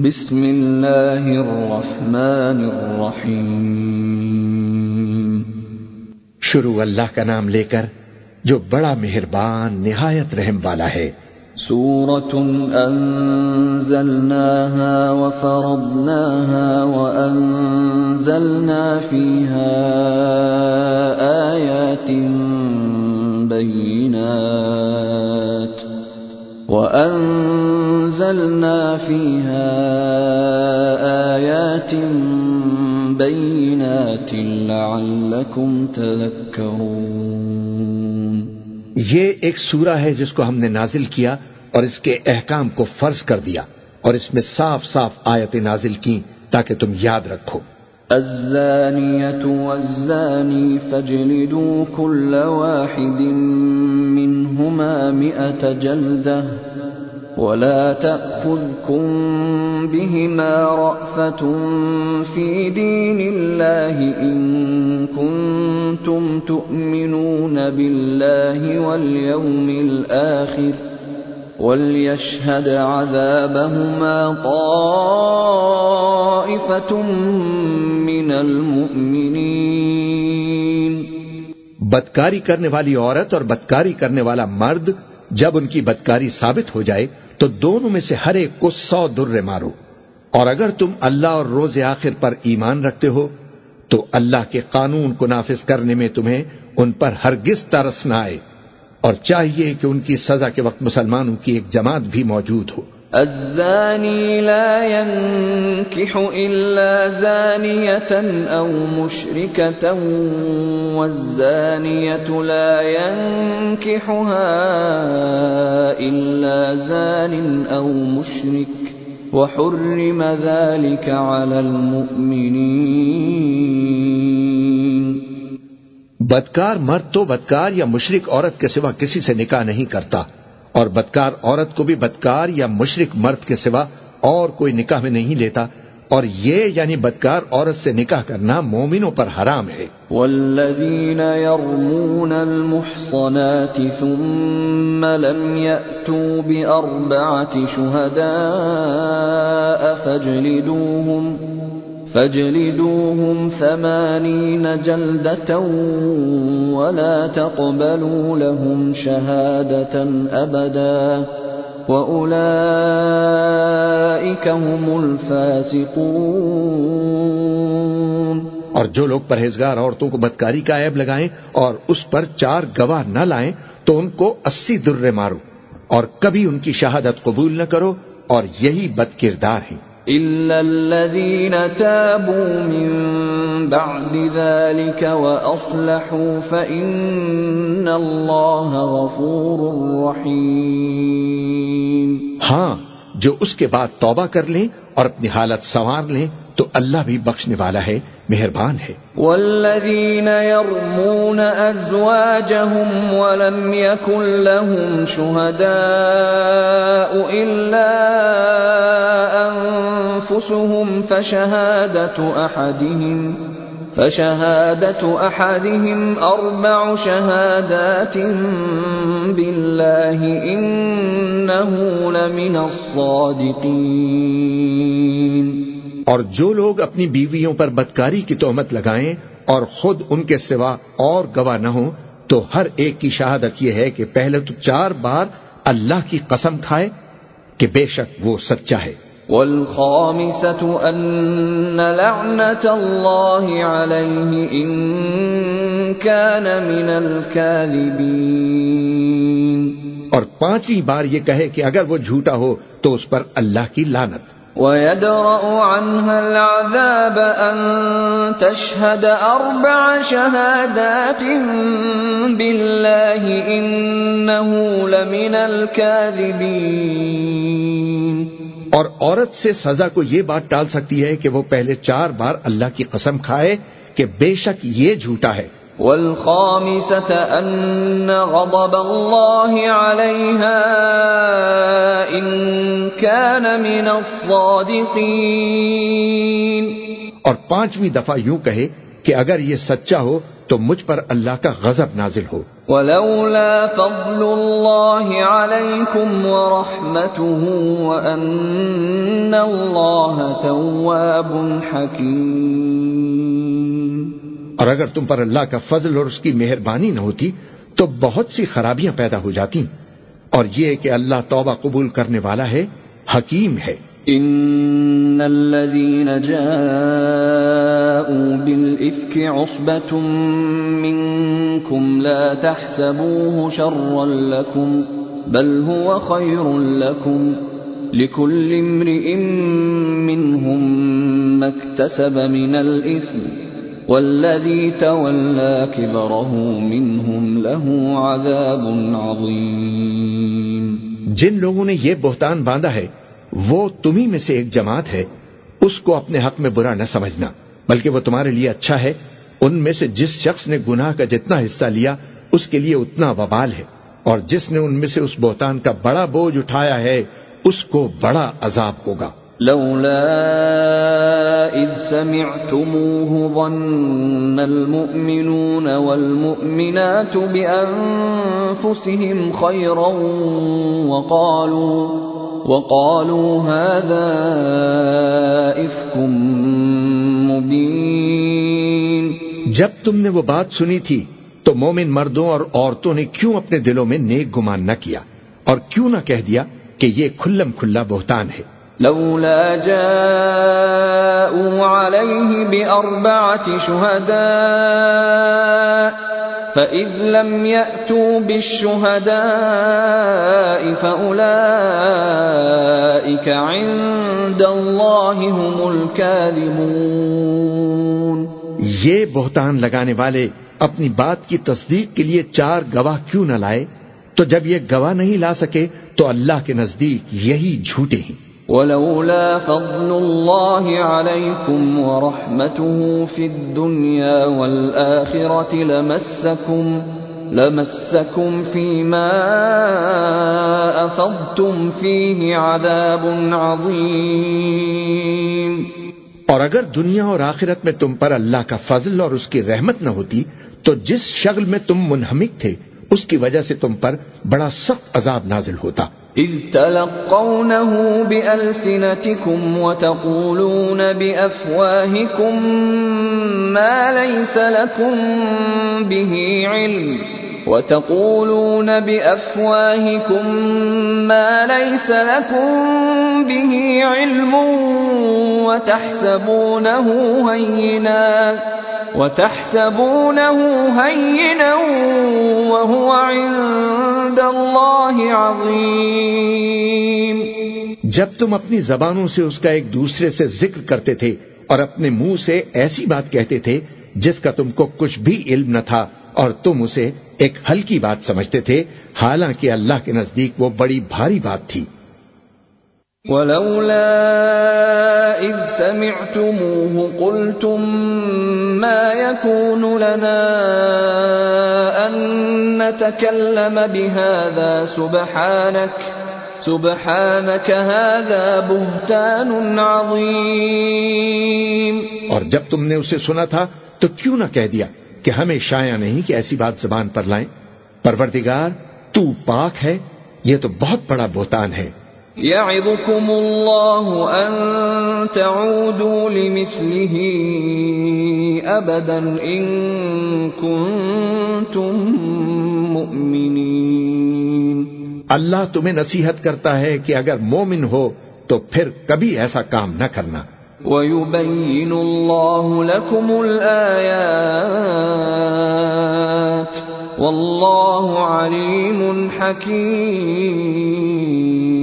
بسم اللہ الرحمن الرحیم شروع اللہ کا نام لے کر جو بڑا مہربان نہایت رحم والا ہے۔ سورة أنزلناها وفرضناها وأنزلنا فيها آيات بينات. وأنزلنا فيها آيات بينات لعلكم تذكرون. یہ ایک سورہ ہے جس کو ہم نے نازل کیا اور اس کے احکام کو فرض کر دیا اور اس میں صاف صاف آیتیں نازل کی تاکہ تم یاد رکھو۔ الزانية والزاني فاجلدوا كل واحد منهما مئة جلدة ولا تأخذكم بهما رأفة في دين الله إن كنتم تؤمنون بالله واليوم الآخر وليشهد عذابهما طائفة من المؤمنين. بدکاری کرنے والی عورت اور بدکاری کرنے والا مرد جب ان کی بدکاری ثابت ہو جائے تو دونوں میں سے ہر ایک کو سو در مارو۔ اور اگر تم اللہ اور روز آخر پر ایمان رکھتے ہو، تو اللہ کے قانون کو نافذ کرنے میں تمہیں ان پر ہرگز ترس نہ آئے۔ اور چاہیے کہ ان کی سزا کے وقت مسلمانوں کی ایک جماعت بھی موجود ہو۔ الزاني لا ينكح إلا زانية أو مشركة، والزانية لا ينكحها إلا زان أو مشرك. وحرم ذلك على المؤمنين. بدکار مرد تو بدکار یا مشرک عورت کے سوا کسی سے نکاح نہیں کرتا۔ اور بدکار عورت کو بھی بدکار یا مشرک مرد کے سوا اور کوئی نکاح میں نہیں لیتا اور یہ یعنی بدکار عورت سے نکاح کرنا مومنوں پر حرام ہے۔ والذین يرمون المحصنات ثم لم يأتوا بأربعة شهداء فاجلدوهم فاجلدوهم ثمانين جلدة ولا تقبلوا لهم شهادة أبدا وأولئك هم الفاسقون اور جو لوگ پرہیزگار عورتوں کو بدکاری کا عیب لگائیں اور اس پر چار گواہ نہ لائیں تو ان کو اسی درے مارو اور کبھی ان کی شہادت قبول نہ کرو اور یہی بد کردار ہیں۔ إلا الذين تابوا من بعد ذلك وأصلحوا فإن الله غفور رحيم ہاں جو اس کے بعد توبہ کر لیں اور اپنی حالت سنوار لیں، تو اللہ بھی بخشنے والا ہے۔ مہربان ہے۔ والذين يرمون أزواجهم ولم يكن لهم شهداء إلا أنفسهم فشهادة أحدهم فشهادة أحدهم أربع شهادات بالله إنه لمن الصادقين اور جو لوگ اپنی بیویوں پر بدکاری کی تہمت لگائیں اور خود ان کے سوا اور گواہ نہ ہوں تو ہر ایک کی شہادت یہ ہے کہ پہلے تو چار بار اللہ کی قسم کھائے کہ بے شک وہ سچا ہے۔ والخامسة أن لعنة الله عليه إن كان من الكاذبين۔ اور پانچویں بار یہ کہے کہ اگر وہ جھوٹا ہو تو اس پر اللہ کی لانت ويدرأ عنها العذاب أن تشهد أربع شهادات بالله إنه لمن الكاذبين۔ اور عورت سے سزا کو یہ بات ٹال سکتی ہے کہ وہ پہلے چار بار اللہ کی قسم کھائے کہ بے شک یہ جھوٹا ہے۔ والخامسة أن غضب الله عليها إن كان من الصادقين. اور پانچویں دفعہ یوں کہے کہ اگر یہ سچا ہو تو مجھ پر اللہ کا غضب نازل ہو۔ ولولا فضل الله عليكم ورحمته وأن الله تواب حكيم۔ اور اگر تم پر اللہ کا فضل اور اس کی مہربانی نہ ہوتی، تو بہت سی خرابیاں پیدا ہو جاتی اور یہ کہ اللہ توبہ قبول کرنے والا ہے، حکیم ہے۔ ان الذين جاءوا بالافك عصبه منكم لا تحسبوه شرا لكم بل هو خير لكم لكل امرئ منهم ما اكتسب من الاثم والذي تولى كبره منهم له عذاب عظيم۔ جن لوگوں نے یہ بہتان باندھا ہے، وہ تمہیں میں سے ایک جماعت ہے، اس کو اپنے حق میں برا نہ سمجھنا، بلکہ وہ تمہارے لیے اچھا ہے، ان میں سے جس شخص نے گناہ کا جتنا حصہ لیا، اس کے لیے اتنا وبال ہے۔ اور جس نے ان میں سے اس بہتان کا بڑا بوجھ اٹھایا ہے، اس کو بڑا عذاب ہوگا۔ لولا اذ سمعتموه ظن المؤمنون والمؤمنات بانفسهم خيرا وقالوا وقالوا هذا افك مبين جب تم نے وہ بات سنی تھی تو مومن مردوں اور عورتوں نے کیوں اپنے دلوں میں نیک گمان نہ کیا اور کیوں نہ کہہ دیا کہ یہ کھلم کھلا بہتان ہے؟ لولا جاءوا عليه بأربعة شهداء، فَإِذْ لَمْ يَأْتُوا بِالشُّهَدَاءِ فَأُولَئِكَ عِندَ اللَّهِ هُمُ الْكَاذِبُونَ. یہ بہتان لگانے والے اپنی بات کی تصدیق کے لیے چار گواہ کیوں نہ لائے؟ تو جب یہ گواہ نہیں لا سکے، تو اللہ کے نزدیک یہی جھوٹے ہیں۔ ولولا فضل الله عليكم ورحمته في الدنيا والآخرة لمسكم لمسكم فيما أفضتم فيه عذاب عظيم۔ اور اگر دنیا اور آخرت میں تم پر اللہ کا فضل اور اس کی رحمت نہ ہوتی، تو جس شغل میں تم منہمک تھے اس کی وجہ سے تم پر بڑا سخت عذاب نازل ہوتا۔ إذ تلقونه بألسنتكم وتقولون بأفواهكم ما ليس لكم به علم وتقولون بأفواهكم ما ليس لكم به علم وتحسبونه هينا وتحسبونه هينا وهو عند الله عظيم. جب تم اپنی زبانوں سے اس کا ایک دوسرے سے ذکر کرتے تھے اور اپنے منہ سے ایسی بات کہتے تھے جس کا تم کو کچھ بھی علم نہ تھا اور تم اسے ایک ہلکی بات سمجھتے تھے، حالانکہ اللہ کے نزدیک وہ بڑی بھاری بات تھی۔ ولولا إذ سمعتموه قلتم ما يكون لنا أن نتكلم بهذا سبحانك سبحانك هذا بهتان عظيم. اور جب تم نے اسے سنا تھا تو کیوں نہ کہہ دیا کہ ہمیں شایا نہیں کہ ایسی بات زبان پر لائیں؟ پروردگار، تو پاک ہے، یہ تو بہت بڑا بہتان ہے۔ يعظكم الله أن تعودوا لمثله أبدا إن كنتم مؤمنين. اللہ تمہیں نصیحت کرتا ہے کہ اگر مومن ہو تو پھر کبھی ایسا کام نہ کرنا۔ وَيُبَيِّنُ اللَّهُ لَكُمُ الْآيَاتِ وَاللَّهُ عَلِيمٌ حَكِيمٌ.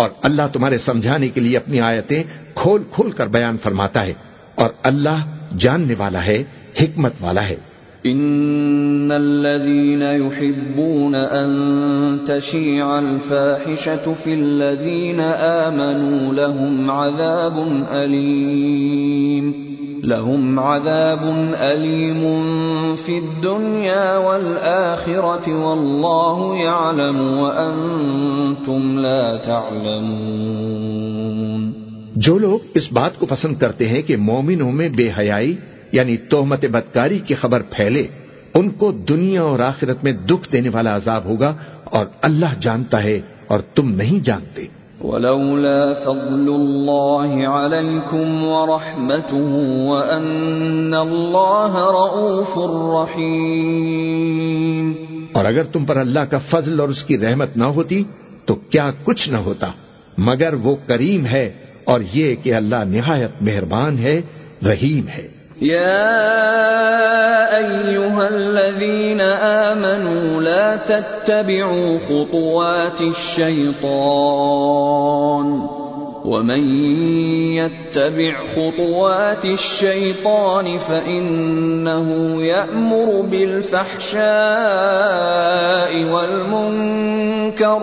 اور اللہ تمہارے سمجھانے کے لیے اپنی آیتیں کھول کھول کر بیان فرماتا ہے اور اللہ جاننے والا ہے، حکمت والا ہے۔ ان الذين يحبون ان تشيع الفاحشه في الذين امنوا لهم عذاب اليم لهم عذاب اليم في الدنيا والاخره والله يعلم وانتم لا تعلمون جو لوگ اس بات کو پسند کرتے ہیں کہ مومنوں میں بے حیائی یعنی توہمت بدکاری کی خبر پھیلے، ان کو دنیا اور آخرت میں دکھ دینے والا عذاب ہوگا اور اللہ جانتا ہے اور تم نہیں جانتے۔ ولولا فضل الله عليكم ورحمته وأن الله رؤوف رحيم. اور اگر تم پر اللہ کا فضل اور اس کی رحمت نہ ہوتی، تو کیا کچھ نہ ہوتا؟ مگر وہ کریم ہے اور یہ کہ اللہ نہایت مہربان ہے، رحیم ہے۔ يا أيها الذين آمنوا لا تتبعوا خطوات الشيطان ومن يتبع خطوات الشيطان فإنه يأمر بالفحشاء والمنكر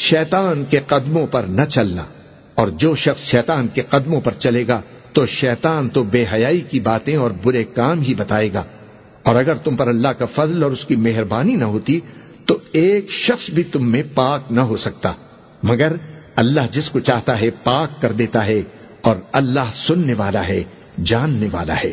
شیطان کے قدموں پر نہ چلنا۔ اور جو شخص شیطان کے قدموں پر چلے گا، تو شیطان تو بے حیائی کی باتیں اور برے کام ہی بتائے گا۔ اور اگر تم پر اللہ کا فضل اور اس کی مہربانی نہ ہوتی، تو ایک شخص بھی تم میں پاک نہ ہو سکتا۔ مگر اللہ جس کو چاہتا ہے، پاک کر دیتا ہے اور اللہ سننے والا ہے، جاننے والا ہے۔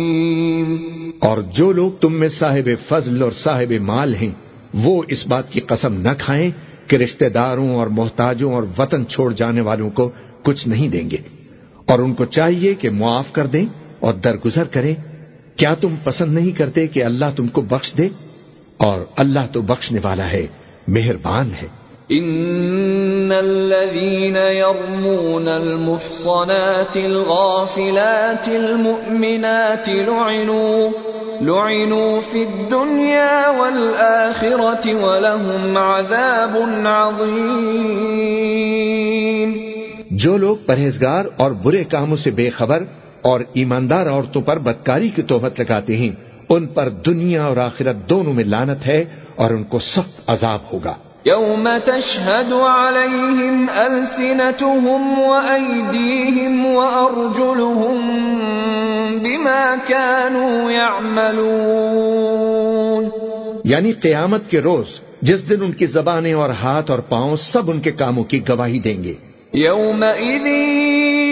اور جو لوگ تم میں صاحب فضل اور صاحب مال ہیں، وہ اس بات کی قسم نہ کھائیں کہ رشتہ داروں اور محتاجوں اور وطن چھوڑ جانے والوں کو کچھ نہیں دیں گے۔ اور ان کو چاہیے کہ معاف کر دیں اور درگزر کریں۔ کیا تم پسند نہیں کرتے کہ اللہ تم کو بخش دے؟ اور اللہ تو بخشنے والا ہے، مہربان ہے۔ ان الذين يرمون المحصنات الغافلات المؤمنات لعنوا لعنوا في الدنيا والآخرة ولهم عذاب عظيم۔ جو لوگ پرہیزگار اور برے کاموں سے بے خبر اور ایماندار عورتوں پر بدکاری کی توبت لگاتے ہیں، ان پر دنیا اور آخرت دونوں میں لانت ہے اور ان کو سخت عذاب ہوگا۔ يوم تشهد عليهم ألسنتهم وأيديهم وأرجلهم بما كانوا يعملون یعنی قیامت کے روز جس دن ان کی زبانیں اور ہاتھ اور پاؤں سب ان کے کاموں کی گواہی دیں گے۔ يومئذ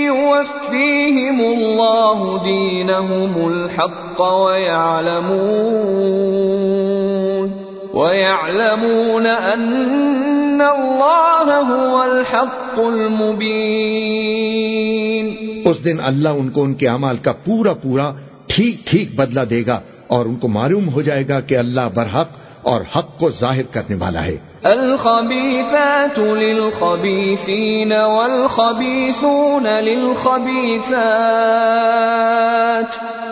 يوفيهم الله دينهم الحق ويعلمون وَيَعْلَمُونَ أَنَّ اللَّهَ هُوَ الْحَقُّ الْمُبِينَ اس دن اللہ ان کو ان کے اعمال کا پورا پورا ٹھیک ٹھیک بدلہ دے گا اور ان کو معلوم ہو جائے گا کہ اللہ برحق اور حق کو ظاہر کرنے والا ہے۔ الخبيثات للخبيثين والخبيثون للخبيثات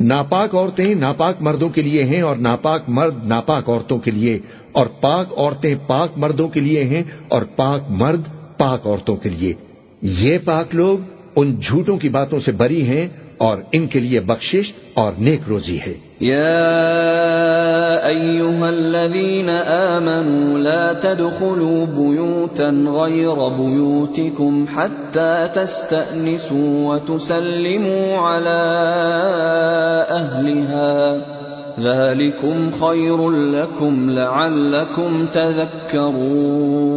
ناپاک عورتیں ناپاک مردوں کے لیے ہیں اور ناپاک مرد ناپاک عورتوں کے لیے اور پاک عورتیں پاک مردوں کے لیے ہیں اور پاک مرد پاک عورتوں کے لیے۔ یہ پاک لوگ ان جھوٹوں کی باتوں سے بری ہیں اور ان کے لیے بخشش اور نیک روزی ہے۔ يا أيها الذين آمنوا لا تدخلوا بيوتا غير بيوتكم حتى تستأنسوا وتسلموا على أهلها ذلكم خير لكم لعلكم تذكرون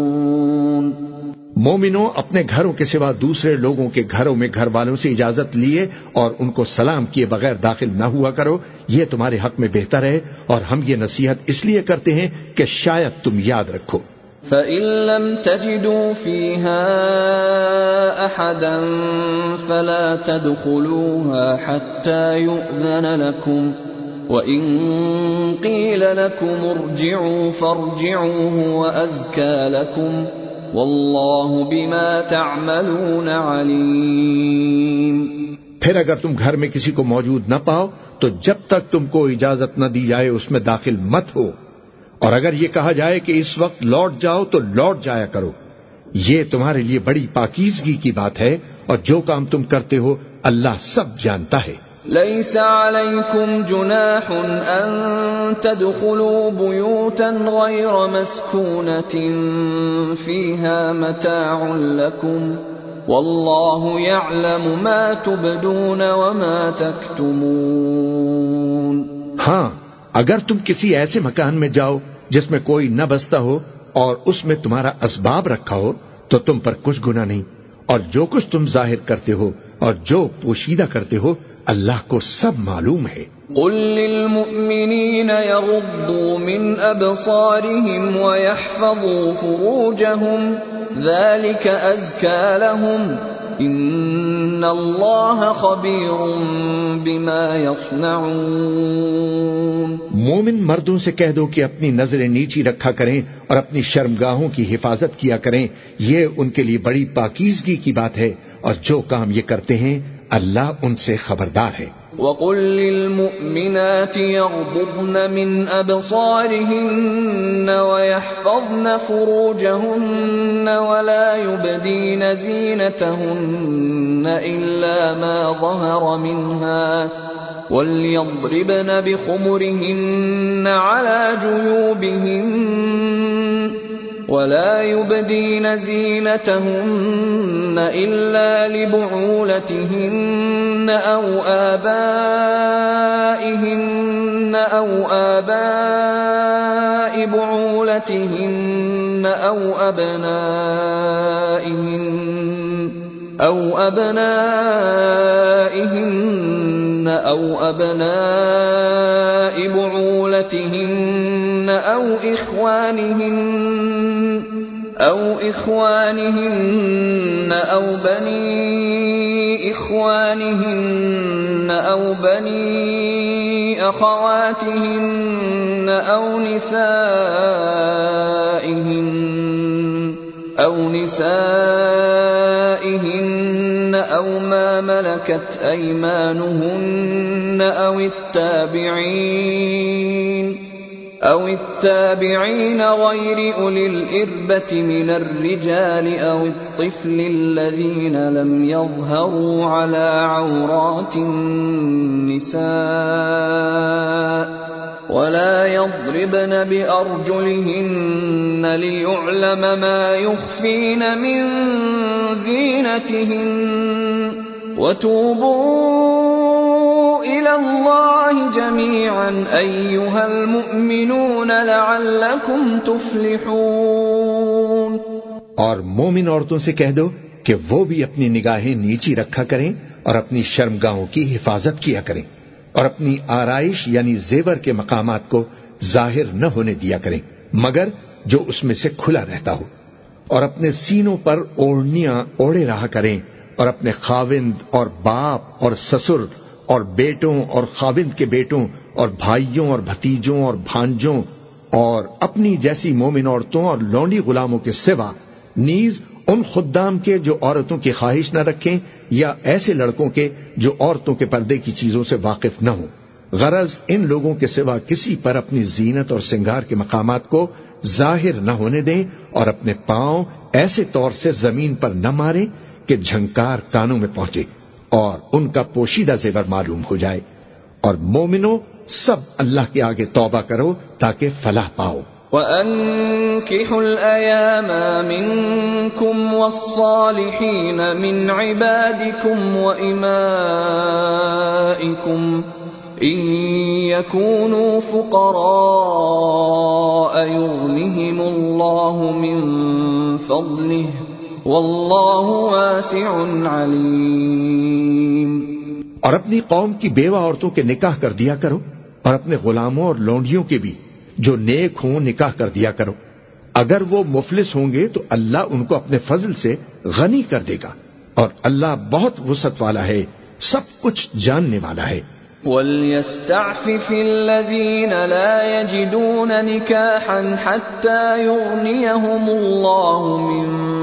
مومنوں اپنے گھروں کے سوا دوسرے لوگوں کے گھروں میں گھر والوں سے اجازت لیے اور ان کو سلام کیے بغیر داخل نہ ہوا کرو، یہ تمہارے حق میں بہتر ہے اور ہم یہ نصیحت اس لیے کرتے ہیں کہ شاید تم یاد رکھو۔ فَإِن لَّمْ تَجِدُوا فِيهَا أَحَدًا فَلَا تَدْخُلُوهَا حَتَّى يُؤْذَنَ لَكُمْ وَإِن قِيلَ لَكُمْ ارْجِعُوا فَارْجِعُوا هُوَ أَزْكَىٰ لَكُمْ وَاللَّهُ بِمَا تَعْمَلُونَ عَلِيمٌ پھر اگر تم گھر میں کسی کو موجود نہ پاؤ، تو جب تک تم کو اجازت نہ دی جائے، اس میں داخل مت ہو۔ اور اگر یہ کہا جائے کہ اس وقت لوٹ جاؤ، تو لوٹ جایا کرو۔ یہ تمہارے لیے بڑی پاکیزگی کی بات ہے، اور جو کام تم کرتے ہو، اللہ سب جانتا ہے۔ ليس عليكم جناح أن تدخلوا بيوتا غير مسكونة فيها متاع لكم والله يعلم ما تبدون وما تكتمون ہاں اگر تم کسی ایسے مکان میں جاؤ جس میں کوئی نہ بستا ہو اور اس میں تمہارا اسباب رکھا ہو، تو تم پر کچھ گنا نہیں۔ اور جو کچھ تم ظاہر کرتے ہو اور جو پوشیدہ کرتے ہو اللہ کو سب معلوم ہے۔ قل للمؤمنين يغضوا من ويحفظوا فروجهم لهم۔ ان اللہ خبیر بما يصنعون۔ مومن مردوں سے کہہ دو کہ اپنی نظریں نیچی رکھا کریں اور اپنی شرمگاہوں کی حفاظت کیا کریں۔ یہ ان کے لیے بڑی پاکیزگی کی بات ہے اور جو کام یہ کرتے ہیں اللہ ان سے خبردار ہے۔ وقل للمؤمنات يغضبن من أبصارهن ويحفظن فروجهن ولا يبدين زينتهن إلا ما ظهر منها وليضربن بخمرهن على جيوبهن ولا يبدين زينتهن إلا لبعولتهن أو آبائهن أو آباء بعولتهن أو أبنائهن أو أبنائهن أو أبناء بعولتهن أو إخوانهن أو إخوانهن أو بني إخوانهن أو بني أخواتهن أو نسائهن أو نسائهن أو ما ملكت أيمانهن أو التابعين أو التابعين غير أولي الإربة من الرجال أو الطفل الذين لم يظهروا على عورات النساء ولا يضربن بأرجلهن ليعلم ما يخفين من زينتهن وتوبوا إلى الله جميعا، أيها المؤمنون لعلكم تفلحون. اور مومن عورتوں سے کہہ دو کہ وہ بھی اپنی نگاہیں نیچی رکھا کریں اور اپنی شرمگاہوں کی حفاظت کیا کریں اور اپنی آرائش یعنی زیور کے مقامات کو ظاہر نہ ہونے دیا کریں، مگر جو اس میں سے کھلا رہتا ہو۔ اور اپنے سینوں پر اوڑھنیاں اوڑے رہا کریں اور اپنے خاوند اور باپ اور سسر اور بیٹوں اور خاوند کے بیٹوں اور بھائیوں اور بھتیجوں اور بھانجوں اور اپنی جیسی مومن عورتوں اور لونڈی غلاموں کے سوا نیز ان خدام کے جو عورتوں کی خواہش نہ رکھیں یا ایسے لڑکوں کے جو عورتوں کے پردے کی چیزوں سے واقف نہ ہوں۔ غرض ان لوگوں کے سوا کسی پر اپنی زینت اور سنگار کے مقامات کو ظاہر نہ ہونے دیں اور اپنے پاؤں ایسے طور سے زمین پر نہ ماریں کہ جھنکار کانوں میں پہنچے۔ اور ان کا پوشیدہ زیور معلوم ہو جائے۔ اور مومنو سب اللہ کے آگے توبہ کرو تاکہ فلاح پاؤ۔ وَأَنكِحُوا الْأَيَامَ مِنكُمْ وَالصَّالِحِينَ مِنْ عِبَادِكُمْ وَإِمَائِكُمْ إن يكونوا فقراء يغنهم الله من فضله والله واسع عليم اور اپنی قوم کی بیوہ عورتوں کے نکاح کر دیا کرو اور اپنے غلاموں اور لونڈیوں کے بھی جو نیک ہوں نکاح کر دیا کرو۔ اگر وہ مفلس ہوں گے تو اللہ ان کو اپنے فضل سے غنی کر دے گا۔ اور اللہ بہت وسط والا ہے سب کچھ جاننے والا ہے۔ وليستعفف الذين لا يجدون نكاحا حتى يغنيهم الله من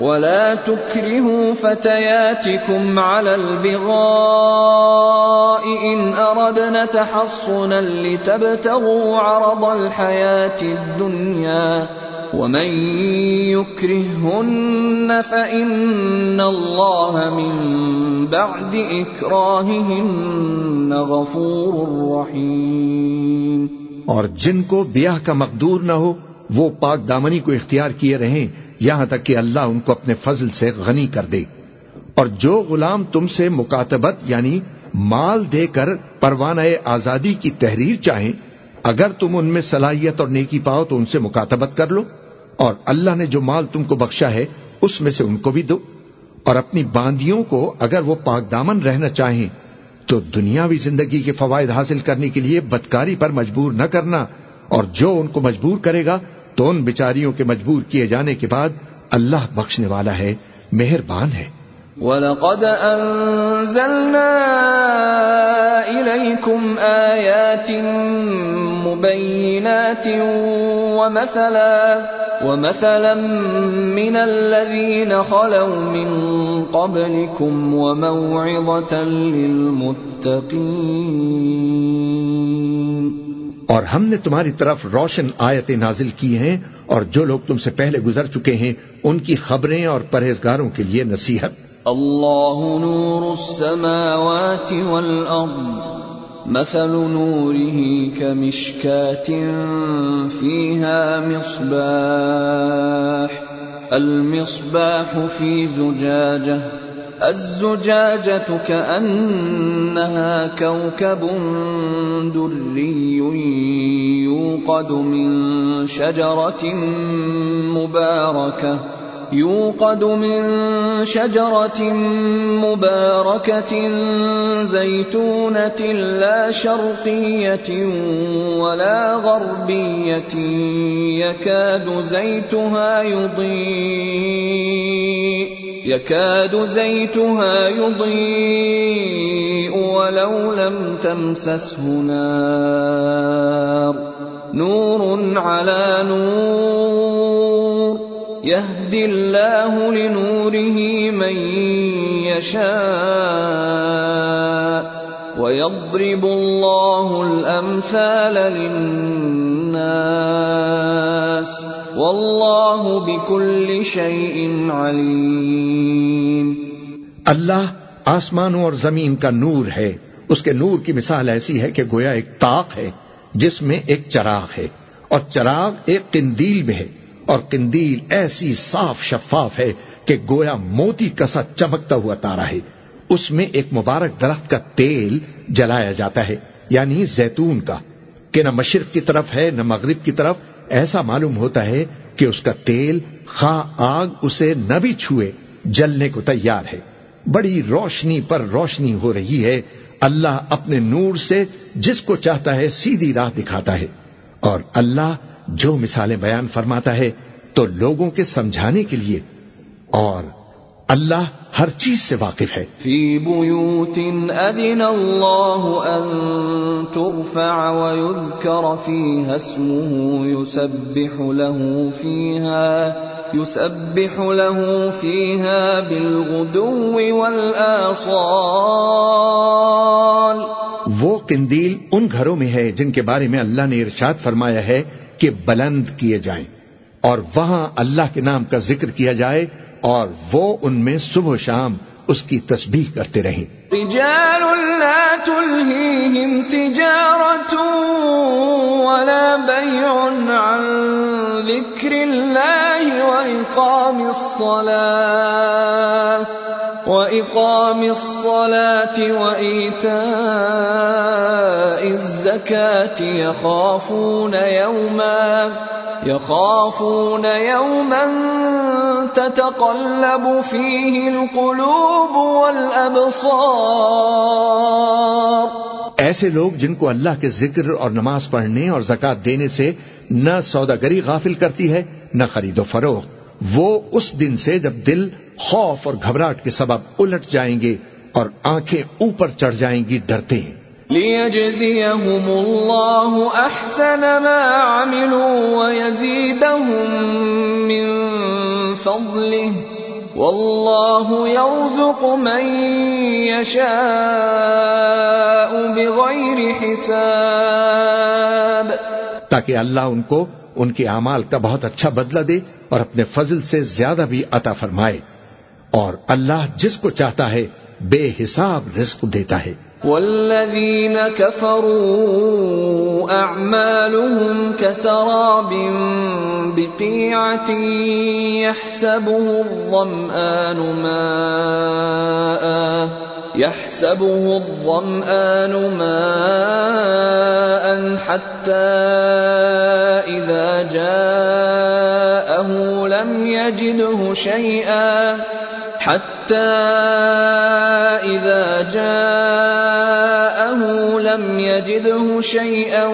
ولا تكرهوا فتياتكم على البغاء إن أردنا تحصنا لتبتغوا عرض الحياة الدنيا ومن يكرهن فإن الله من بعد إكراههن غفور رحيم اور جن کو بیاہ کا مقدور نہ ہو، وہ پاک دامنی کو اختیار کیے رہیں۔ یہاں تک کہ اللہ ان کو اپنے فضل سے غنی کر دے اور جو غلام تم سے مکاتبت یعنی مال دے کر پروانہ آزادی کی تحریر چاہیں، اگر تم ان میں صلاحیت اور نیکی پاؤ تو ان سے مکاتبت کر لو اور اللہ نے جو مال تم کو بخشا ہے، اس میں سے ان کو بھی دو۔ اور اپنی باندیوں کو اگر وہ پاک دامن رہنا چاہیں، تو دنیاوی زندگی کے فوائد حاصل کرنے کے لیے بدکاری پر مجبور نہ کرنا اور جو ان کو مجبور کرے گا تو ان بچاریوں کے مجبور کیے جانے کے بعد اللہ بخشنے والا ہے، مہربان ہے۔ وَلَقَدْ أَنزَلْنَا إِلَيْكُمْ آيَاتٍ مُبَيِّنَاتٍ وَمَثَلًا وَمَثَلًا مِنَ الَّذِينَ خَلَوْا مِن قَبْلِكُمْ وَمَوْعِظَةً لِّلْمُتَّقِينَ۔ اور ہم نے تمہاری طرف روشن آیتیں نازل کی ہیں اور جو لوگ تم سے پہلے گزر چکے ہیں، ان کی خبریں اور پرہیزگاروں کے لیے نصیحت۔ اللہ نور السماوات والارض، مثل نوره كمشكاة فيها مصباح، المصباح في زجاجه الزجاجة كأنها كوكب دري يوقد من شجرة مباركة، يوقد من شجرة مباركة زيتونة لا شرقية ولا غربية، يكاد زيتها يضيء. يكاد زيتها يضيء ولو لم تمسسه نار. نور على نور. يهدي الله لنوره من يشاء. ويضرب الله الأمثال للناس. واللہ بكل شيء علیم۔ اللہ آسمانوں اور زمین کا نور ہے۔ اس کے نور کی مثال ایسی ہے کہ گویا ایک طاق ہے، جس میں ایک چراغ ہے۔ اور چراغ ایک قندیل میں ہے۔ اور قندیل ایسی صاف شفاف ہے کہ گویا موتی کا سا چمکتا ہوا تارا ہے۔ اس میں ایک مبارک درخت کا تیل جلایا جاتا ہے یعنی زیتون کا۔ کہ نہ مشرق کی طرف ہے، نہ مغرب کی طرف ایسا معلوم ہوتا ہے کہ اس کا تیل خواہ آگ اسے نہ بھی چھوئے، جلنے کو تیار ہے۔ بڑی روشنی پر روشنی ہو رہی ہے۔ اللہ اپنے نور سے جس کو چاہتا ہے سیدھی راہ دکھاتا ہے۔ اور اللہ جو مثالیں بیان فرماتا ہے تو لوگوں کے سمجھانے کے لیے۔ اور اللہ ہر چیز سے واقف ہے۔ فی بیوت اذن اللہ ان ترفع ويذکر فیها اسمه يسبح له فیها يسبح له فيها بالغدو والآصال۔ وہ قندیل ان گھروں میں ہے جن کے بارے میں اللہ نے ارشاد فرمایا ہے کہ بلند کیے جائیں اور وہاں اللہ کے نام کا ذکر کیا جائے۔ اور وہ ان میں صبح و شام اس کی تسبیح کرتے رہیں۔ رجال لا تلهيهم تجارة ولا بيع عن ذكر الله وإقام الصلاة وإقام الصلاة وإيتاء الزكاة يخافون يوما يخافون يوما تتقلب فيه القلوب والأبصار۔ ایسے لوگ جن کو اللہ کے ذکر اور نماز پڑھنے اور زکات دینے سے نہ سوداگری غافل کرتی ہے، نہ خرید و فروخت۔ وہ اس دن سے جب دل خوف اور گھبراہٹ کے سبب الٹ جائیں گے اور آنکھیں اوپر چڑھ جائیں گی، ڈرتے ہیں۔ ليجزيهم الله أحسن ما عملوا ويزيدهم من فضله والله يرزق من يشاء بغير حساب تاکہ اللہ ان کو ان کے اعمال کا بہت اچھا بدلہ دے اور اپنے فضل سے زیادہ بھی عطا فرمائے۔ اور اللہ جس کو چاہتا ہے، بے حساب رزق دیتا ہے۔ والذين كفروا أعمالهم كسراب بقيعة يحسبه الظمآن ماء يحسبه الظمآن ماء حتى إذا جاءه لم يجده شيئا حتى إذا جاءه لم يجده شيئا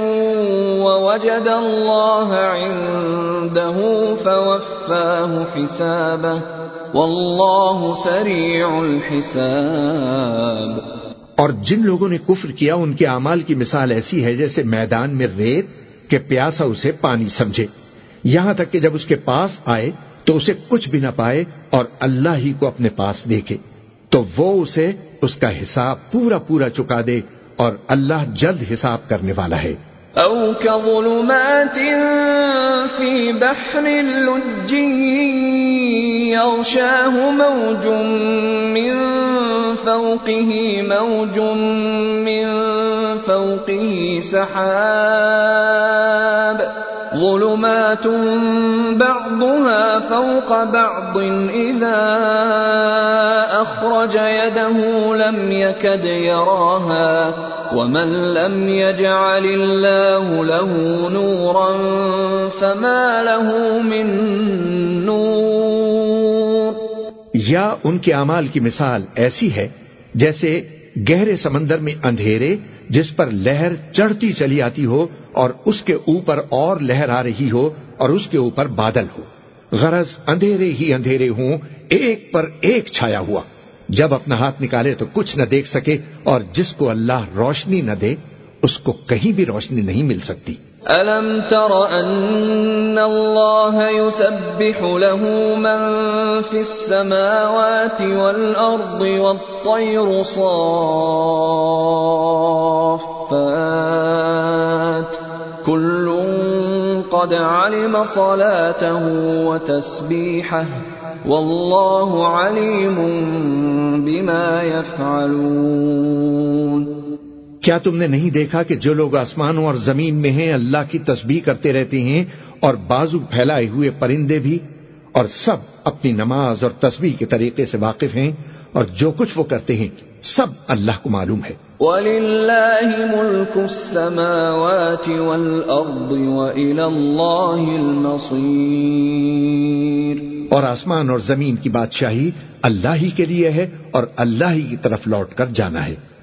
ووجد الله عنده فوفاه حسابه والله سريع الحساب اور جن لوگوں نے کفر کیا، ان کے اعمال کی مثال ایسی ہے جیسے میدان میں ریت کہ پیاسا اسے پانی سمجھے۔ یہاں تک کہ جب اس کے پاس آئے تو اسے کچھ بھی نہ پائے اور اللہ ہی کو اپنے پاس دیکھے، تو وہ اسے اس کا حساب پورا پورا چکا دے اور اللہ جلد حساب کرنے والا ہے۔ او كظلمات في بحر لجي يغشاه موج من فوقه موج من فوقه سحاب۔ ظلمات بعضها فوق بعض. إذا أخرج يده لم يكد يراها، ومن لم يجعل الله له نورا فما له من نور. یا ان کے اعمال کی مثال ایسی ہے جیسے گہرے سمندر میں اندھیرے جس پر لہر چڑھتی چلی آتی ہو اور اس کے اوپر اور لہر آ رہی ہو اور اس کے اوپر بادل ہو۔ غرض اندھیرے ہی اندھیرے ہوں، ایک پر ایک چھایا ہوا۔ جب اپنا ہاتھ نکالے تو کچھ نہ دیکھ سکے اور جس کو اللہ روشنی نہ دے، اس کو کہیں بھی روشنی نہیں مل سکتی۔ ألم تر أن الله يسبح له من في السماوات والأرض والطير صافات كل قد علم صلاته وتسبيحه والله عليم بما يفعلون کیا تم نے نہیں دیکھا کہ جو لوگ آسمانوں اور زمین میں ہیں اللہ کی تسبیح کرتے رہتے ہیں اور بازو پھیلائے ہوئے پرندے بھی؟ اور سب اپنی نماز اور تسبیح کے طریقے سے واقف ہیں اور جو کچھ وہ کرتے ہیں سب اللہ کو معلوم ہے۔ وَلِلَّهِ مُلْكُ السَّمَاوَاتِ وَالْأَرْضِ وَإِلَى اللَّهِ الْمَصِيرِ اور آسمان اور زمین کی بادشاہی اللہ ہی کے لیے ہے اور اللہ ہی کی طرف لوٹ کر جانا ہے۔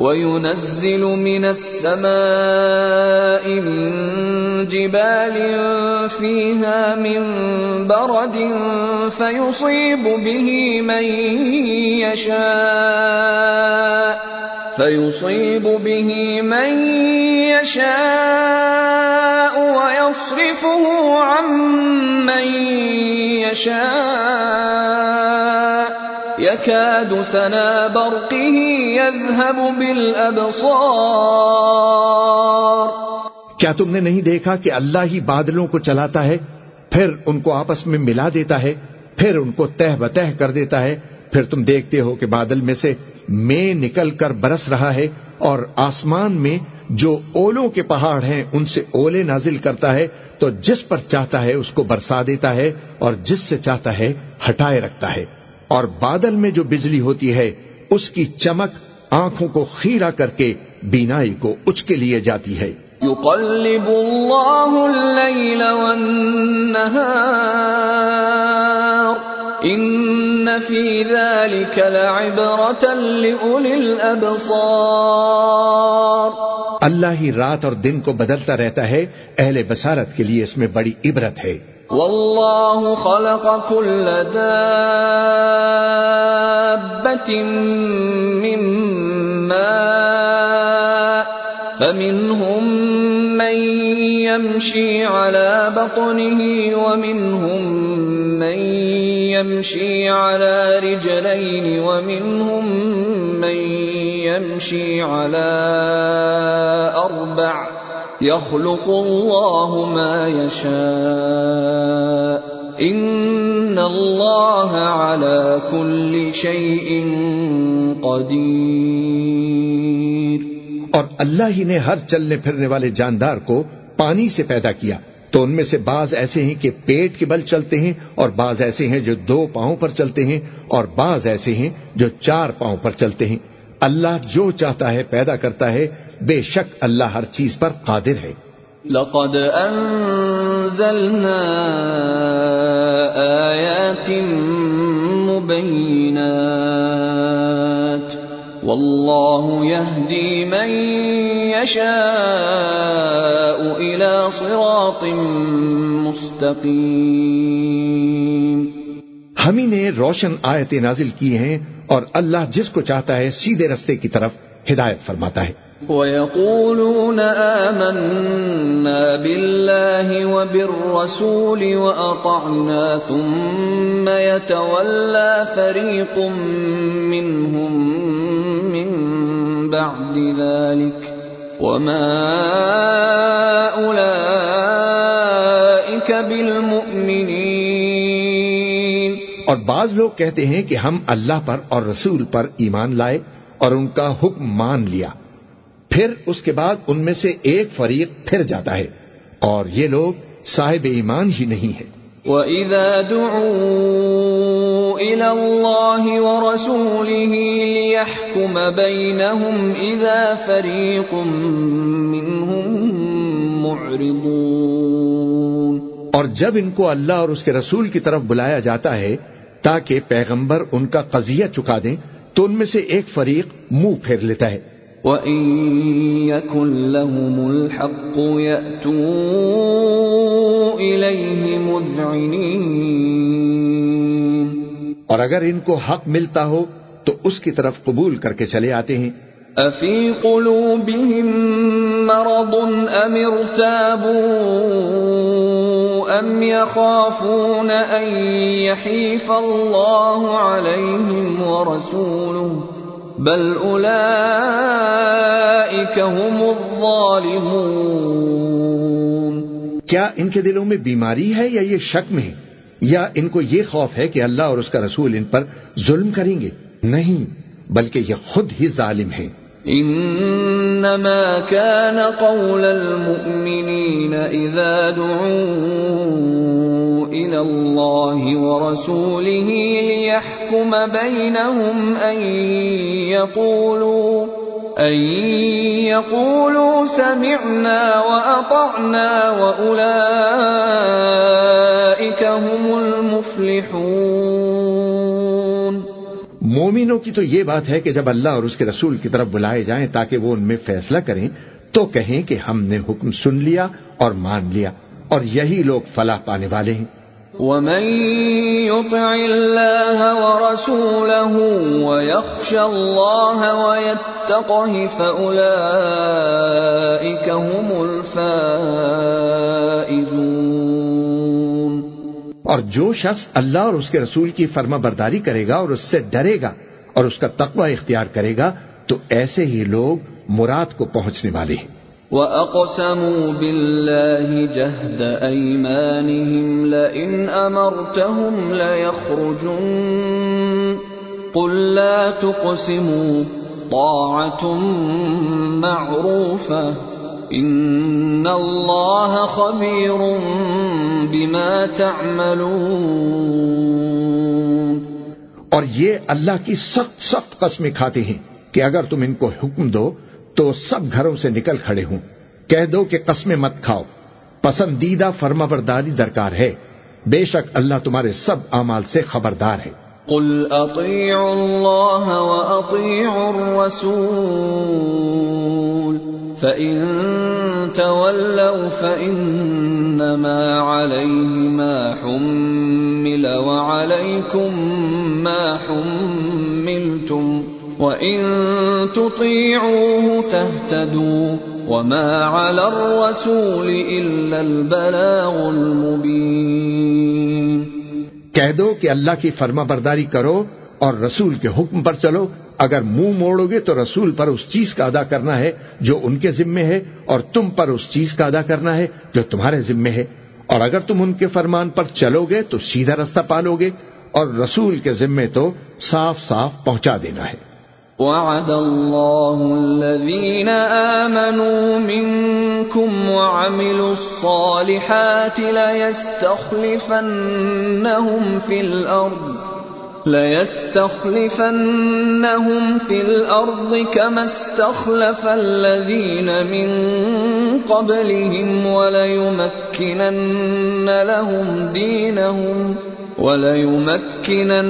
وينزل من السماء من جبال فيها من برد فيصيب به من يشاء فيصيب به من يشاء ويصرفه عن من يشاء يكاد سنا برقه يذهب بالأبصار. کیا تم نے نہیں دیکھا کہ اللہ ہی بادلوں کو چلاتا ہے، پھر ان کو آپس میں ملا دیتا ہے، پھر ان کو تہ بتہ کر دیتا ہے، پھر تم دیکھتے ہو کہ بادل میں سے میں نکل کر برس رہا ہے اور آسمان میں جو اولوں کے پہاڑ ہیں، ان سے اولے نازل کرتا ہے، تو جس پر چاہتا ہے اس کو برسا دیتا ہے اور جس سے چاہتا ہے ہٹائے رکھتا ہے۔ اور بادل میں جو بجلی ہوتی ہے اس کی چمک آنکھوں کو خیرہ کر کے بینائی کو اچ کے لیے جاتی ہے۔ يقلب الله الليل والنهار إن في ذلك لعبرة لأولي الأبصار اللہ ہی رات اور دن کو بدلتا رہتا ہے اہل بصارت کے لیے اس میں بڑی عبرت ہے۔ والله خلق كل دابة من ماء، فمنهم من يمشي على بطنه ومنهم من يمشي على رجلين ومنهم من يمشي على أربع يخلق الله ما يشاء. إن الله على كل شيء قدير. اور اللہ ہی نے ہر چلنے پھرنے والے جاندار کو پانی سے پیدا کیا تو ان میں سے بعض ایسے ہیں کہ پیٹ کے بل چلتے ہیں اور بعض ایسے ہیں جو دو پاؤں پر چلتے ہیں اور بعض ایسے ہیں جو چار پاؤں پر چلتے ہیں۔ اللہ جو چاہتا ہے پیدا کرتا ہے بے شک اللہ ہر چیز پر قادر ہے۔ لقد أنزلنا آيات مبينات والله يهدي من يشاء إلى صراط مستقيم ہم ہی نے روشن آیتیں نازل کی ہیں اور اللہ جس کو چاہتا ہے سیدھے رستے کی طرف ہدایت فرماتا ہے۔ ويقولون آمنا بالله وبالرسول وأطعنا ثم يتولى فريق منهم من بعد ذلك وما أولئك بالمؤمنين اور بعض لوگ کہتے ہیں کہ ہم اللہ پر اور رسول پر ایمان لائے اور ان کا حکم مان لیا۔ پھر اس کے بعد ان میں سے ایک فریق پھر جاتا ہے اور یہ لوگ صاحب ایمان ہی نہیں ہے وَإِذَا دُعُوا إِلَى اللَّهِ وَرَسُولِهِ لِيَحْكُمَ بَيْنَهُمْ إِذَا فَرِيقٌ مِّنْهُمْ مُعْرِضُونَ۔ اور جب ان کو اللہ اور اس کے رسول کی طرف بلایا جاتا ہے تاکہ پیغمبر ان کا قضیہ چکا دیں تو ان میں سے ایک فریق منہ پھیر لیتا ہے۔ وَإِن يَكُن لَّهُمُ الْحَقُّ يَأْتُوا إِلَيْهِ مُذْعِنِينَ۔ اور اگر ان کو حق ملتا ہو تو اس کی طرف قبول کر کے چلے آتے ہیں۔ أَفِي قُلُوبِهِم مَّرَضٌ أَمِ ارْتَابُوا أَمْ يَخَافُونَ أَن يَحِيفَ اللَّهُ عَلَيْهِمْ وَرَسُولُهُ بل أولئك هم الظالمون کیا ان کے دلوں میں بیماری ہے یا یہ شک میں ہے؟ یا ان کو یہ خوف ہے کہ اللہ اور اس کا رسول ان پر ظلم کریں گے؟ نہیں۔ بلکہ یہ خود ہی ظالم ہیں۔ انما كان قول المؤمنين اذا دعوا الى الله ورسوله ليحكم بينهم ان يقولوا ان يقولوا سمعنا واطعنا واولئك هم المفلحون۔ مومنوں کی تو یہ بات ہے کہ جب اللہ اور اس کے رسول کی طرف بلائے جائیں تاکہ وہ ان میں فیصلہ کریں، تو کہیں کہ ہم نے حکم سن لیا اور مان لیا اور یہی لوگ فلاح پانے والے ہیں۔ ومن يطع الله ورسوله ويخشى الله ويتقه فأولئك هم الفائزون اور جو شخص اللہ اور اس کے رسول کی فرما برداری کرے گا اور اس سے ڈرے گا اور اس کا تقوی اختیار کرے گا، تو ایسے ہی لوگ مراد کو پہنچنے والے ہیں۔ وَأَقْسَمُوا بِاللَّهِ جَهْدَ أَيْمَانِهِمْ لَئِنْ أَمَرْتَهُمْ لَيَخْرُجُنَّ قُلْ لَا تُقْسِمُوا طَاعَةٌ مَعْرُوفَةٌ إِنَّ اللَّهَ خَبِيرٌ بِمَا تَعْمَلُونَ اور یہ اللہ کی سخت سخت قسمیں کھاتے ہیں کہ اگر تم ان کو حکم دو تو سب گھروں سے نکل کھڑے ہوں۔ کہہ دو کہ قسمیں مت کھاؤ۔ پسندیدہ فرما برداری درکار ہے۔ بے شک اللہ تمہارے سب اعمال سے خبردار ہے۔ قل اطیعوا اللہ واطیعوا الرسول فإن تولوا فإنما عليه ما حمل وعليكم ما حملتم وَإِن تُطِيعُوهُ تَهْتَدُوا وَمَا عَلَى الرَّسُولِ إِلَّا الْبَلَاغُ الْمُبِينُ کہہ دو کہ اللہ کی فرما برداری کرو اور رسول کے حکم پر چلو۔ اگر منہ موڑو گے تو رسول پر اس چیز کا ادا کرنا ہے جو ان کے ذمے ہے، اور تم پر اس چیز کا ادا کرنا ہے جو تمہارے ذمے ہے۔ اور اگر تم ان کے فرمان پر چلو گے تو سیدھا رستہ پالو گے، اور رسول کے ذمے تو صاف صاف پہنچا دینا ہے۔ وعد الله الذين آمنوا منكم وعملوا الصالحات ليستخلفنهم في الأرض ليستخلفنهم في الأرض كما استخلف الذين من قبلهم وليمكنن لهم دينهم وَلَيُمَكِّنَنَّ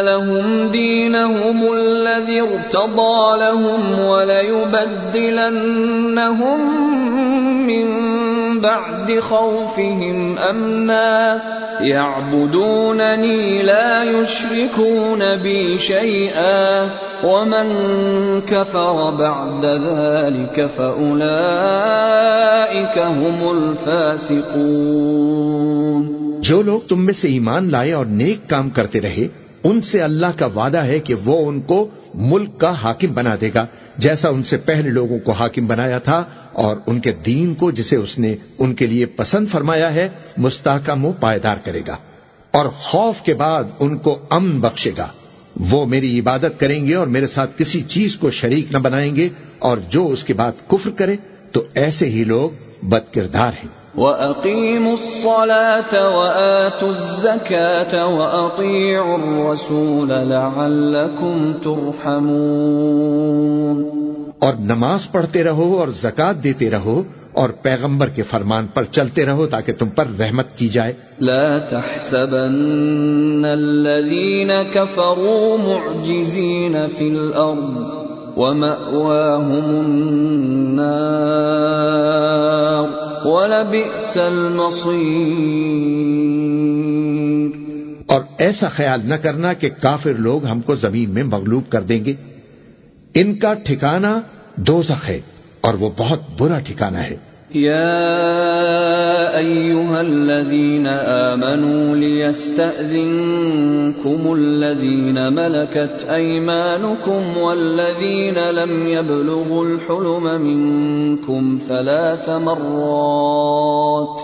لَهُمْ دِينَهُمُ الَّذِي ارْتَضَى لَهُمْ وَلَيُبَدِّلَنَّهُمْ مِنْ بَعْدِ خَوْفِهِمْ أَمْنًا يَعْبُدُونَنِي لَا يُشْرِكُونَ بِي شَيْئًا، وَمَنْ كَفَرَ بَعْدَ ذَلِكَ فَأُولَئِكَ هُمُ الْفَاسِقُونَ۔ جو لوگ تم میں سے ایمان لائے اور نیک کام کرتے رہے، ان سے اللہ کا وعدہ ہے کہ وہ ان کو ملک کا حاکم بنا دے گا، جیسا ان سے پہلے لوگوں کو حاکم بنایا تھا اور ان کے دین کو جسے اس نے ان کے لیے پسند فرمایا ہے، مستحکم و پائیدار کرے گا۔ اور خوف کے بعد ان کو امن بخشے گا۔ وہ میری عبادت کریں گے اور میرے ساتھ کسی چیز کو شریک نہ بنائیں گے۔ اور جو اس کے بعد کفر کرے، تو ایسے ہی لوگ بد کردار ہیں۔ وَأَقِيمُوا الصَّلَاةَ وَآتُوا الزَّكَاةَ وَأَطِيعُوا الرَّسُولَ لَعَلَّكُمْ تُرْحَمُونَ اور نماز پڑھتے رہو اور زکات دیتے رہو اور پیغمبر کے فرمان پر چلتے رہو تاکہ تم پر رحمت کی جائے۔ لا تحسبن الذين كفروا معجزين في الارض ومأواهم النار وَلَبِئْسَ الْمَصِيرُ اور ایسا خیال نہ کرنا کہ کافر لوگ ہم کو زمین میں مغلوب کر دیں گے۔ ان کا ٹھکانہ دوزخ ہے اور وہ بہت برا ٹھکانہ ہے۔ يا ايها الذين امنوا ليستاذنكم الذين ملكت ايمانكم والذين لم يبلغوا الحلم منكم ثلاث مرات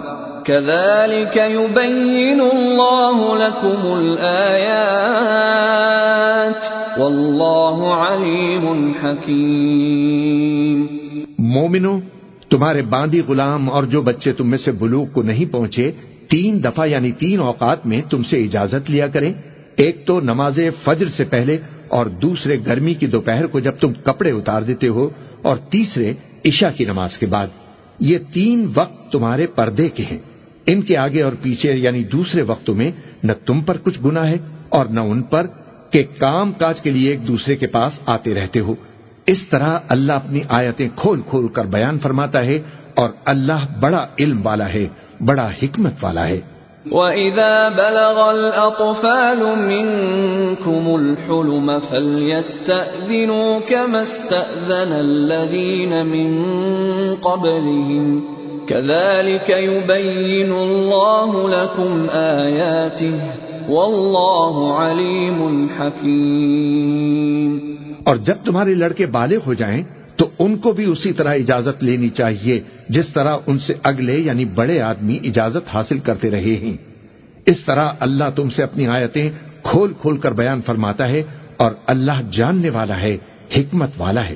كذلك يبين الله لكم الآيات والله عليم حكيم مومنو، تمہارے باندی غلام اور جو بچے تم میں سے بلوغ کو نہیں پہنچے، تین دفعہ یعنی تین اوقات میں تم سے اجازت لیا کریں۔ ایک تو نماز فجر سے پہلے اور دوسرے گرمی کی دوپہر کو جب تم کپڑے اتار دیتے ہو اور تیسرے عشاء کی نماز کے بعد۔ یہ تین وقت تمہارے پردے کے ہیں۔ ان کے آگے اور پیچھے یعنی دوسرے وقتوں میں نہ تم پر کچھ گنا ہے اور نہ ان پر کہ کام کاج کے لیے ایک دوسرے کے پاس آتے رہتے ہو۔ اس طرح اللہ اپنی آیتیں کھول کھول کر بیان فرماتا ہے اور اللہ بڑا علم والا ہے، بڑا حکمت والا ہے۔ وَإِذَا بَلَغَ الْأَطْفَالُ مِنْكُمُ الْحُلُمَ فَلْيَسْتَأْذِنُوا كَمَا اسْتَأْذَنَ الَّذِينَ مِنْ قَبْلِهِمْ كَذَلِكَ يُبَيِّنُ اللَّهُ لَكُمْ آيَاتِهِ وَاللَّهُ عَلِيمٌ حَكِيمٌ اور جب تمہارے لڑکے بالغ ہو جائیں تو ان کو بھی اسی طرح اجازت لینی چاہیے جس طرح ان سے اگلے یعنی بڑے آدمی اجازت حاصل کرتے رہے ہیں۔ اس طرح اللہ تم سے اپنی آیتیں کھول کھول کر بیان فرماتا ہے اور اللہ جاننے والا ہے، حکمت والا ہے۔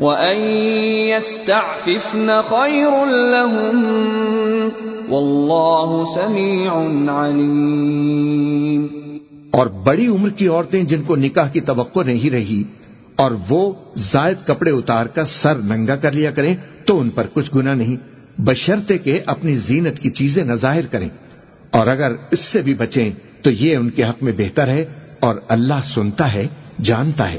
وأن يستعففن خير لهم والله سميع عليم اور بڑی عمر کی عورتیں جن کو نکاح کی توقع نہیں رہی اور وہ زائد کپڑے اتار کر سر ننگا کر لیا کریں تو ان پر کچھ گنا نہیں بشرتے کے اپنی زینت کی چیزیں نہ ظاہر کریں۔ اور اگر اس سے بھی بچیں تو یہ ان کے حق میں بہتر ہے اور اللہ سنتا ہے، جانتا ہے۔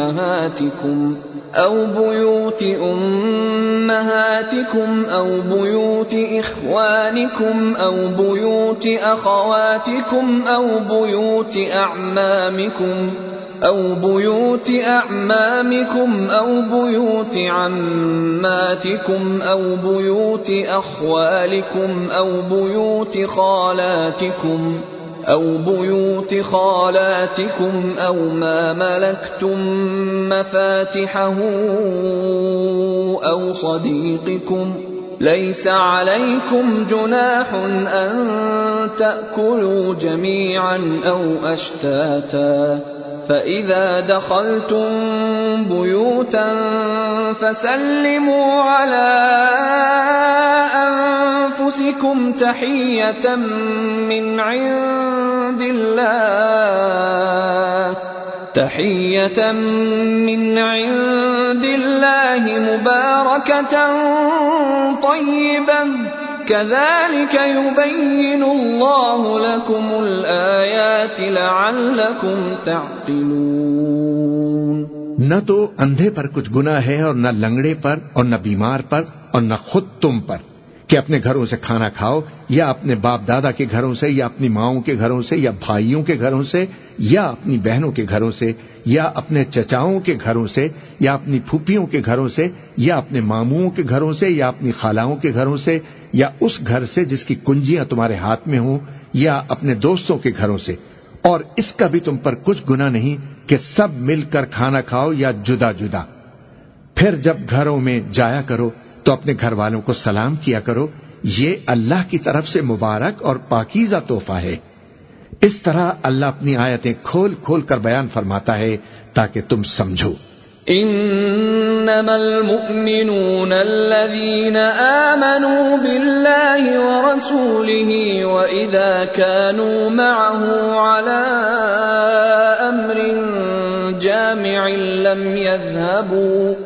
أمهاتكم أو بيوت أمهاتكم أو بيوت إخوانكم أو بيوت أخواتكم أو بيوت أعمامكم أو بيوت أعمامكم أو بيوت عماتكم أو بيوت أخوالكم أو بيوت خالاتكم أو بيوت خالاتكم أو ما ملكتم مفاتحه أو صديقكم ليس عليكم جناح أن تأكلوا جميعا أو أشتاتا فإذا دخلتم بيوتا فسلموا على أنفسكم تحية من عند الله تحية من عند الله مباركة طيبة. كذلك يبين الله لكم الآيات لعلكم تعقلون. نہ تو اندھے پر کچھ گنا ہے اور نہ لنگڑے پر اور نہ بیمار پر اور نہ خود تم پر۔ کہ اپنے گھروں سے کھانا کھاؤ، یا اپنے باپ دادا کے گھروں سے، یا اپنی ماؤں کے گھروں سے، یا بھائیوں کے گھروں سے، یا اپنی بہنوں کے گھروں سے، یا اپنے چچاؤں کے گھروں سے، یا اپنی پھوپھیوں کے گھروں سے، یا اپنے ماموں کے گھروں سے، یا اپنی خالاؤں کے گھروں سے، یا اس گھر سے جس کی کنجیاں تمہارے ہاتھ میں ہوں، یا اپنے دوستوں کے گھروں سے۔ اور اس کا بھی تم پر کچھ گنا نہیں کہ سب مل کر کھانا کھاؤ یا جدا جدا۔ پھر جب گھروں میں جایا کرو تو اپنے گھر والوں کو سلام کیا کرو۔ یہ اللہ کی طرف سے مبارک اور پاکیزہ تحفہ ہے۔ اس طرح اللہ اپنی آیتیں کھول کھول کر بیان فرماتا ہے تاکہ تم سمجھو۔ انما المؤمنون الذين آمنوا بالله ورسوله واذا كانوا معه على امر جامع لم يذهبوا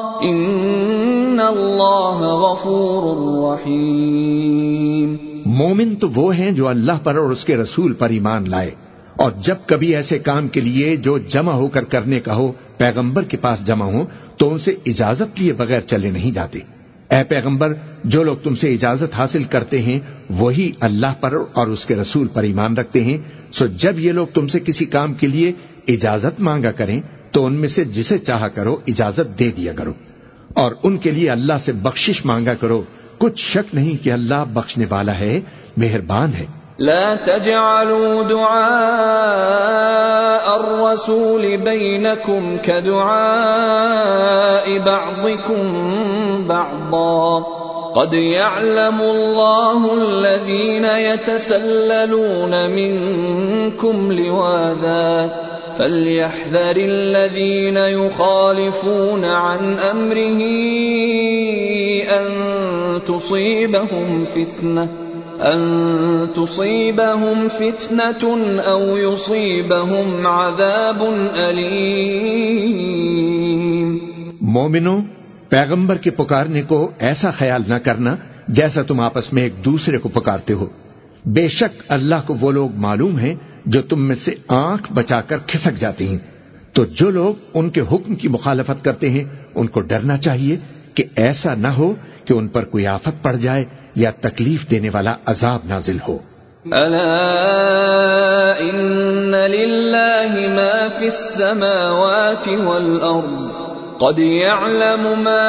إن الله غفور رحيم مومن تو وہ ہیں جو اللہ پر اور اس کے رسول پر ایمان لائے اور جب کبھی ایسے کام کے لیے جو جمع ہو کر کرنے کا ہو، پیغمبر کے پاس جمع ہو تو ان سے اجازت لیے بغیر چلے نہیں جاتے۔ اے پیغمبر، جو لوگ تم سے اجازت حاصل کرتے ہیں، وہی اللہ پر اور اس کے رسول پر ایمان رکھتے ہیں۔ سو جب یہ لوگ تم سے کسی کام کے لیے اجازت مانگا کریں، تو ان میں سے جسے چاہا کرو اجازت دے دیا کرو۔ اور ان کے لیے اللہ سے بخشش مانگا کرو۔ کچھ شک نہیں کہ اللہ بخشنے والا ہے، مہربان ہے۔ لا تجعلوا دعاء الرسول بينكم كدعاء بعضكم بعضا۔ قد يعلم الله الذين يتسللون منكم لواذا۔ فليحذر الذين يخالفون عن أمره أن تصيبهم فتنة، أن تصيبهم فتنة أو يصيبهم عذاب أليم۔ مومنو، پیغمبر کے پکارنے کو ایسا خیال نہ کرنا جیسا تم آپس میں ایک دوسرے کو پکارتے ہو۔ بے شک اللہ کو وہ لوگ معلوم ہیں جو تم میں سے آنکھ بچا کر کھسک جاتے ہیں۔ تو جو لوگ ان کے حکم کی مخالفت کرتے ہیں، ان کو ڈرنا چاہیے کہ ایسا نہ ہو کہ ان پر کوئی آفت پڑ جائے یا تکلیف دینے والا عذاب نازل ہو۔ الا ان للہ ما فی السماوات والارض قد يعلم ما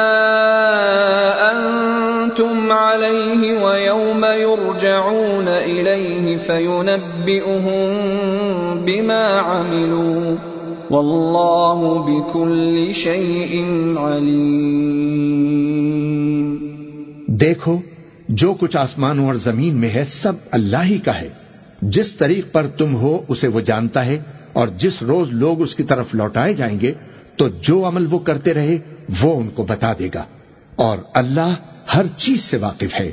انتم عليه ويوم يرجعون اليه فينبئهم بما عملوا والله بكل شيء عليم دیکھو، جو کچھ آسمانوں اور زمین میں ہے سب اللہ ہی کا ہے۔ جس طریق پر تم ہو، اسے وہ جانتا ہے، اور جس روز لوگ اس کی طرف لوٹائے جائیں گے، تو جو عمل وہ کرتے رہے، وہ ان کو بتا دے گا۔ اور اللہ ہر چیز سے واقف ہے۔